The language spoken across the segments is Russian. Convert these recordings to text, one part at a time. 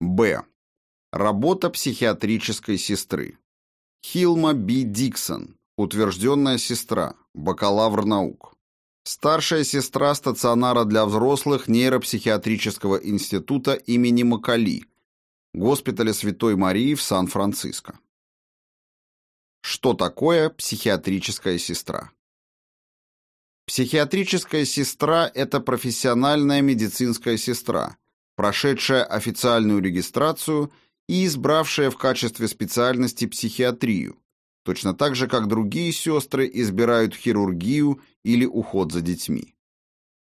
Б. Работа психиатрической сестры. Хилма Б. Диксон, утвержденная сестра, бакалавр наук. Старшая сестра стационара для взрослых нейропсихиатрического института имени Макали, госпиталя Святой Марии в Сан-Франциско. Что такое психиатрическая сестра? Психиатрическая сестра – это профессиональная медицинская сестра, прошедшая официальную регистрацию и избравшая в качестве специальности психиатрию, точно так же, как другие сестры избирают хирургию или уход за детьми.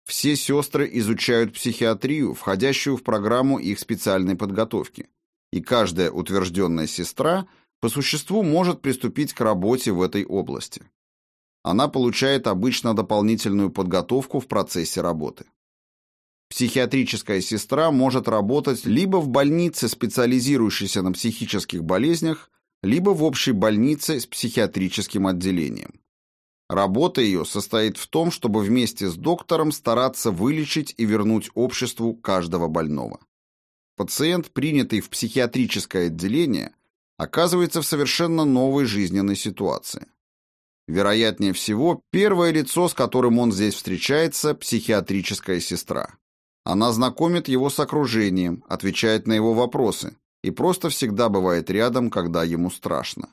Все сестры изучают психиатрию, входящую в программу их специальной подготовки, и каждая утвержденная сестра по существу может приступить к работе в этой области. Она получает обычно дополнительную подготовку в процессе работы. Психиатрическая сестра может работать либо в больнице, специализирующейся на психических болезнях, либо в общей больнице с психиатрическим отделением. Работа ее состоит в том, чтобы вместе с доктором стараться вылечить и вернуть обществу каждого больного. Пациент, принятый в психиатрическое отделение, оказывается в совершенно новой жизненной ситуации. Вероятнее всего, первое лицо, с которым он здесь встречается, психиатрическая сестра. Она знакомит его с окружением, отвечает на его вопросы и просто всегда бывает рядом, когда ему страшно.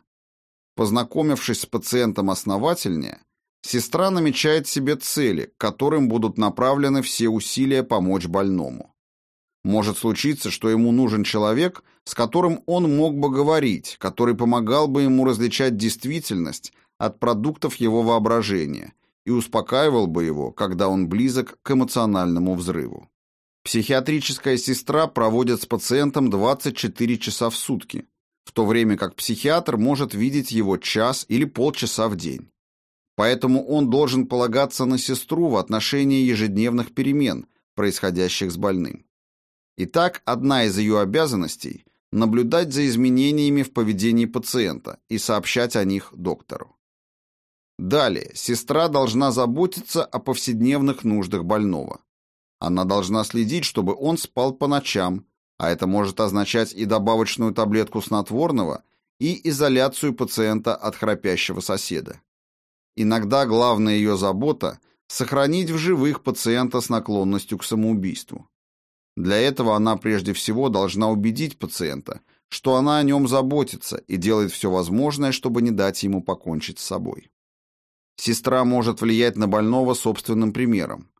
Познакомившись с пациентом основательнее, сестра намечает себе цели, к которым будут направлены все усилия помочь больному. Может случиться, что ему нужен человек, с которым он мог бы говорить, который помогал бы ему различать действительность от продуктов его воображения и успокаивал бы его, когда он близок к эмоциональному взрыву. Психиатрическая сестра проводит с пациентом 24 часа в сутки, в то время как психиатр может видеть его час или полчаса в день. Поэтому он должен полагаться на сестру в отношении ежедневных перемен, происходящих с больным. Итак, одна из ее обязанностей – наблюдать за изменениями в поведении пациента и сообщать о них доктору. Далее, сестра должна заботиться о повседневных нуждах больного. Она должна следить, чтобы он спал по ночам, а это может означать и добавочную таблетку снотворного, и изоляцию пациента от храпящего соседа. Иногда главная ее забота – сохранить в живых пациента с наклонностью к самоубийству. Для этого она прежде всего должна убедить пациента, что она о нем заботится и делает все возможное, чтобы не дать ему покончить с собой. Сестра может влиять на больного собственным примером.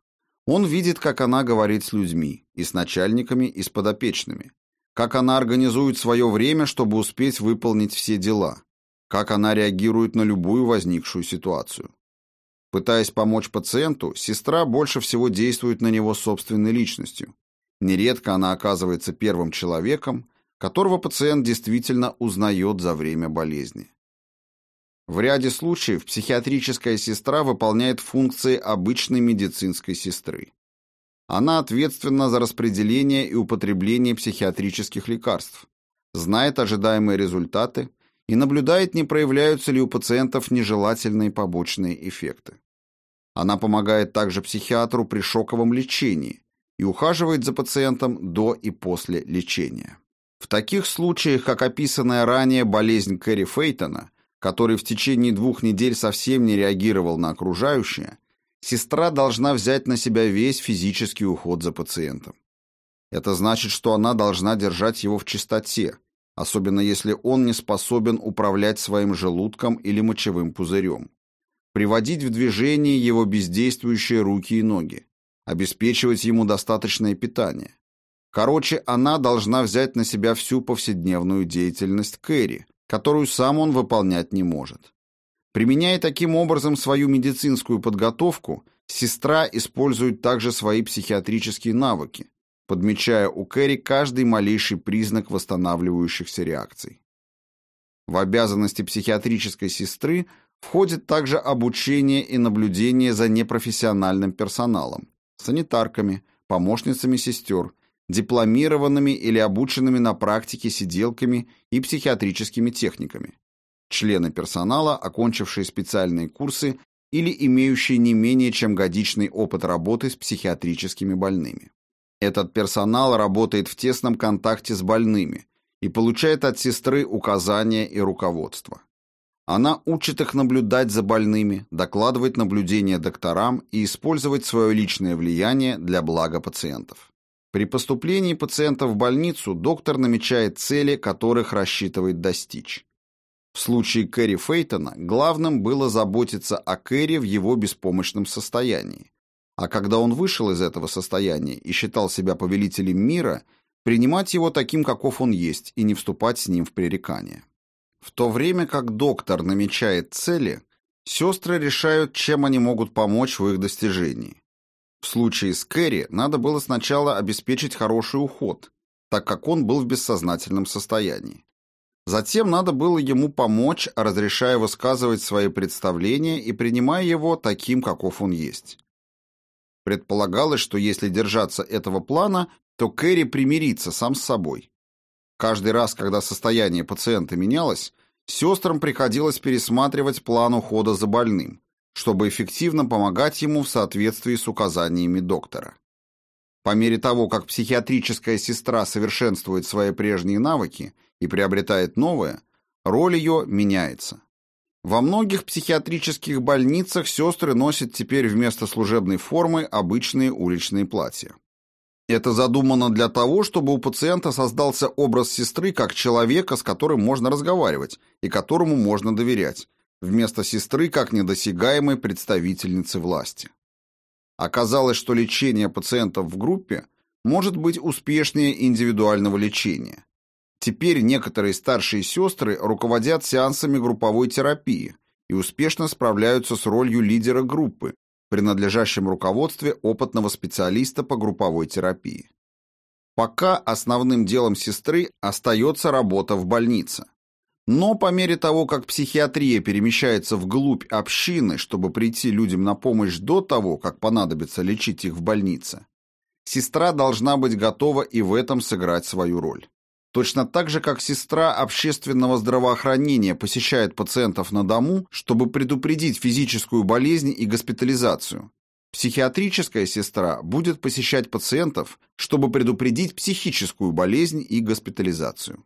Он видит, как она говорит с людьми, и с начальниками, и с подопечными, как она организует свое время, чтобы успеть выполнить все дела, как она реагирует на любую возникшую ситуацию. Пытаясь помочь пациенту, сестра больше всего действует на него собственной личностью. Нередко она оказывается первым человеком, которого пациент действительно узнает за время болезни. В ряде случаев психиатрическая сестра выполняет функции обычной медицинской сестры. Она ответственна за распределение и употребление психиатрических лекарств, знает ожидаемые результаты и наблюдает, не проявляются ли у пациентов нежелательные побочные эффекты. Она помогает также психиатру при шоковом лечении и ухаживает за пациентом до и после лечения. В таких случаях, как описанная ранее болезнь Кэрри Фейтона, который в течение двух недель совсем не реагировал на окружающее, сестра должна взять на себя весь физический уход за пациентом. Это значит, что она должна держать его в чистоте, особенно если он не способен управлять своим желудком или мочевым пузырем, приводить в движение его бездействующие руки и ноги, обеспечивать ему достаточное питание. Короче, она должна взять на себя всю повседневную деятельность Кэрри, которую сам он выполнять не может. Применяя таким образом свою медицинскую подготовку, сестра использует также свои психиатрические навыки, подмечая у Кэрри каждый малейший признак восстанавливающихся реакций. В обязанности психиатрической сестры входит также обучение и наблюдение за непрофессиональным персоналом, санитарками, помощницами сестер, дипломированными или обученными на практике сиделками и психиатрическими техниками, члены персонала, окончившие специальные курсы или имеющие не менее чем годичный опыт работы с психиатрическими больными. Этот персонал работает в тесном контакте с больными и получает от сестры указания и руководство. Она учит их наблюдать за больными, докладывать наблюдения докторам и использовать свое личное влияние для блага пациентов. При поступлении пациента в больницу доктор намечает цели, которых рассчитывает достичь. В случае Кэрри Фейтона главным было заботиться о Кэрри в его беспомощном состоянии. А когда он вышел из этого состояния и считал себя повелителем мира, принимать его таким, каков он есть, и не вступать с ним в пререкание. В то время как доктор намечает цели, сестры решают, чем они могут помочь в их достижении. В случае с Кэрри надо было сначала обеспечить хороший уход, так как он был в бессознательном состоянии. Затем надо было ему помочь, разрешая высказывать свои представления и принимая его таким, каков он есть. Предполагалось, что если держаться этого плана, то Кэрри примирится сам с собой. Каждый раз, когда состояние пациента менялось, сестрам приходилось пересматривать план ухода за больным, чтобы эффективно помогать ему в соответствии с указаниями доктора. По мере того, как психиатрическая сестра совершенствует свои прежние навыки и приобретает новые, роль ее меняется. Во многих психиатрических больницах сестры носят теперь вместо служебной формы обычные уличные платья. Это задумано для того, чтобы у пациента создался образ сестры как человека, с которым можно разговаривать и которому можно доверять, вместо сестры как недосягаемой представительницы власти. Оказалось, что лечение пациентов в группе может быть успешнее индивидуального лечения. Теперь некоторые старшие сестры руководят сеансами групповой терапии и успешно справляются с ролью лидера группы, принадлежащем руководстве опытного специалиста по групповой терапии. Пока основным делом сестры остается работа в больнице. Но по мере того, как психиатрия перемещается вглубь общины, чтобы прийти людям на помощь до того, как понадобится лечить их в больнице, сестра должна быть готова и в этом сыграть свою роль. Точно так же, как сестра общественного здравоохранения посещает пациентов на дому, чтобы предупредить физическую болезнь и госпитализацию. Психиатрическая сестра будет посещать пациентов, чтобы предупредить психическую болезнь и госпитализацию.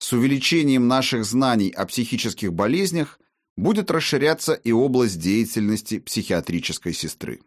С увеличением наших знаний о психических болезнях будет расширяться и область деятельности психиатрической сестры.